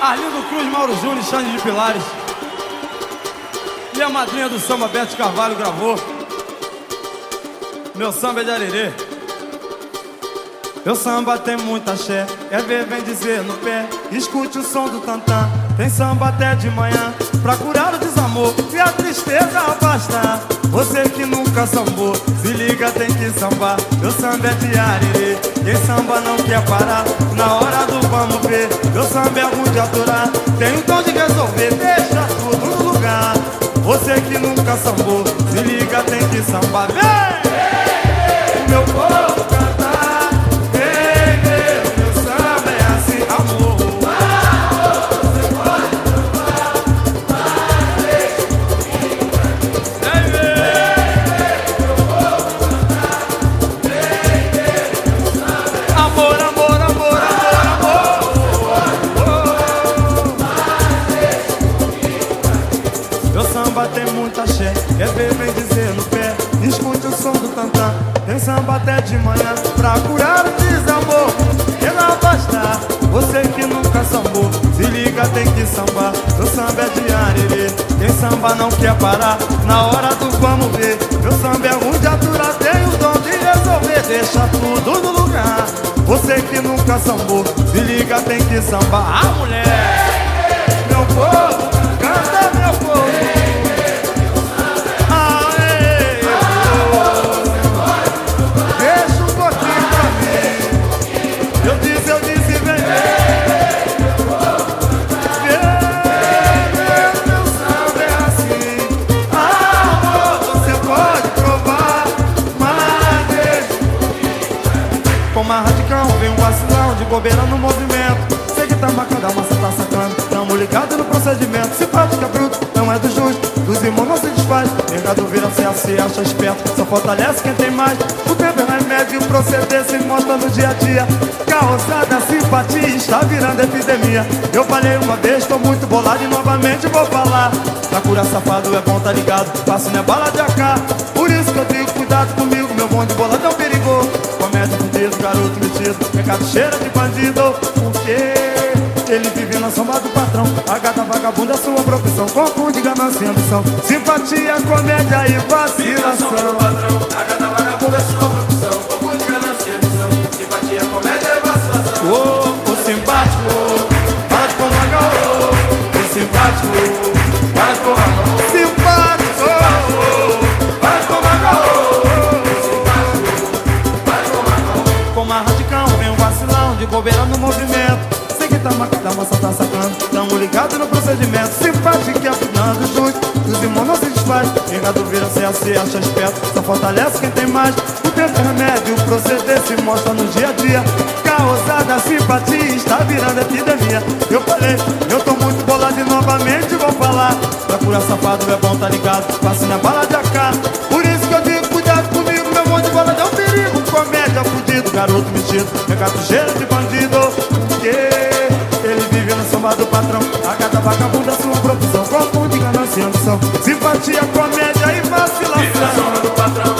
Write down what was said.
Arlindo Cruz, Mauro Júnior Xande de Pilares. E a madrinha do samba, Bete Carvalho, gravou. Meu samba é de arerê. Meu samba tem muita axé, é ver, vem dizer no pé. Escute o som do tantã, tem samba até de manhã. Pra curar o desamor e a tristeza afastar. Você que nunca sambou, se liga, tem que sambar. Meu samba é de arerê, quem samba não quer parar. De aturar. Tem um tom de resolver, deixa tudo no lugar. Você que nunca sambou, se liga, tem que sambar. Vem! Samba até de manhã. Pra curar o desamor, não afastar. Você que nunca sambou, se liga, tem que sambar. Meu samba é de arerê, quem samba não quer parar. Na hora do vamos ver, meu samba é ruim de aturar. Tem o dom de resolver, deixa tudo no lugar. Você que nunca sambou, se liga, tem que sambar. Ah, mulher! Meu povo, uma radical, vem um vacilão de bobeira no movimento. Sei que tá marcando, a massa tá sacando. Tamo ligado no procedimento. Simpática, bruto, não é do justo. Dos irmãos não se desfaz. Mercado vira se se acha esperto. Só fortalece quem tem mais. O tempo é remédio, proceder se mostra no dia a dia. Carroçada, simpatia, está virando epidemia. Eu falei uma vez, tô muito bolado e novamente vou falar. Pra curar safado é bom, tá ligado? Passo é bala de AK. Por isso que eu tenho cuidado comigo, meu bom de bolado garoto metido, mercado cheira de bandido. Porque ele vive na sombra do patrão. A gata vagabunda é sua profissão. Confunde ganância e ambição. Simpatia, comédia e vacilação. Ô, de bobeira no movimento. Sei que tá marcada, mas só tá sacando. Tamo ligado no procedimento. Simpático e afinando junto. Os irmãos não se desfaz. Errado vira se assim, acha esperto. Só fortalece quem tem mais. O tempo é remédio, o proceder se mostra no dia a dia. Causada, simpatia está virando epidemia. Eu falei, eu tô muito bolado e novamente vou falar. Pra curar safado é bom, tá ligado? Passe na bala de AK. Por isso que eu digo, cuidado comigo, meu monte de bola é um perigo. Comédia fudido, garoto metido, regato cheio de do patrão. A gata vagabunda, sua profissão. Confunde ganância e ambição. Simpatia, comédia e vacilação. Ô,